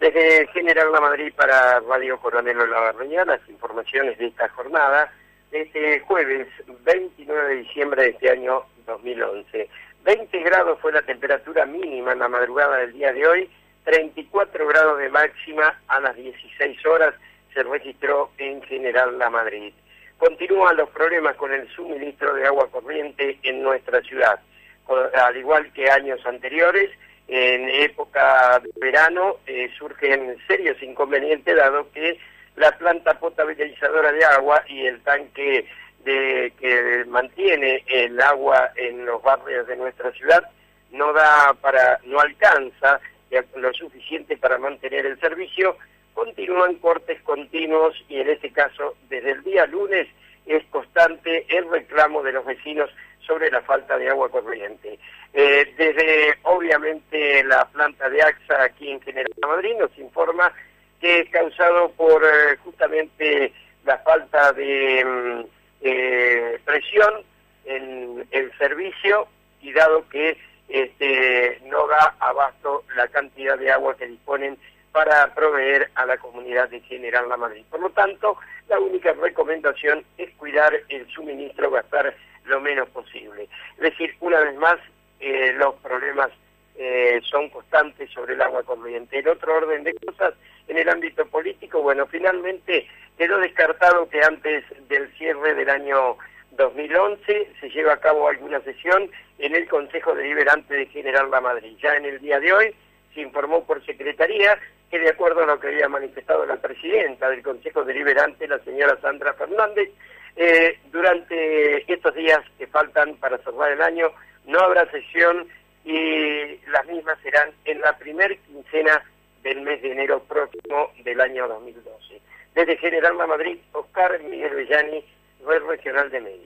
Desde General La Madrid para Radio Coronel Olavarría, las informaciones de esta jornada, este jueves 29 de diciembre de este año 2011. 20 grados fue la temperatura mínima en la madrugada del día de hoy, 34 grados de máxima a las 16 horas se registró en General La Madrid. Continúan los problemas con el suministro de agua corriente en nuestra ciudad. Al igual que años anteriores, en época de verano eh, surgen serios inconvenientes dado que la planta potabilizadora de agua y el tanque de, que mantiene el agua en los barrios de nuestra ciudad no da para no alcanza lo suficiente para mantener el servicio continúan cortes continuos y en este caso desde el día lunes es el reclamo de los vecinos sobre la falta de agua corriente. Eh, desde, obviamente, la planta de AXA aquí en General Madrid nos informa que es causado por eh, justamente la falta de mm, eh, presión en el servicio y dado que este, no da abasto la cantidad de agua que disponen para proveer a la comunidad de General La Madrid. Por lo tanto, la única recomendación es cuidar el suministro, gastar lo menos posible. Es decir, una vez más, eh, los problemas eh, son constantes sobre el agua corriente. En otro orden de cosas, en el ámbito político, bueno, finalmente quedó descartado que antes del cierre del año 2011 se lleve a cabo alguna sesión en el Consejo Deliberante de General La Madrid. Ya en el día de hoy se informó por Secretaría que de acuerdo a lo que había manifestado la presidenta del Consejo Deliberante, la señora Sandra Fernández, eh, durante estos días que faltan para cerrar el año no habrá sesión y las mismas serán en la primer quincena del mes de enero próximo del año 2012. Desde General La Madrid, Oscar Miguel Bellani, Red Regional de Medios.